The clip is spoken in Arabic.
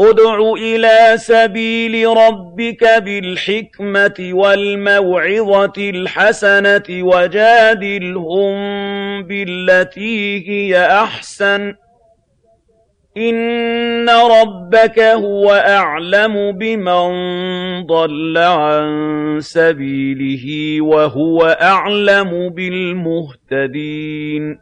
ادْعُ إِلَىٰ سَبِيلِ رَبِّكَ بِالْحِكْمَةِ وَالْمَوْعِظَةِ الْحَسَنَةِ وَجَادِلْهُم بِالَّتِي هِيَ أَحْسَنُ ۚ. إِنَّ رَبَّكَ هُوَ أَعْلَمُ بِمَن ضَلَّ عَن سَبِيلِهِ وَهُوَ أَعْلَمُ بِالْمُهْتَدِينَ.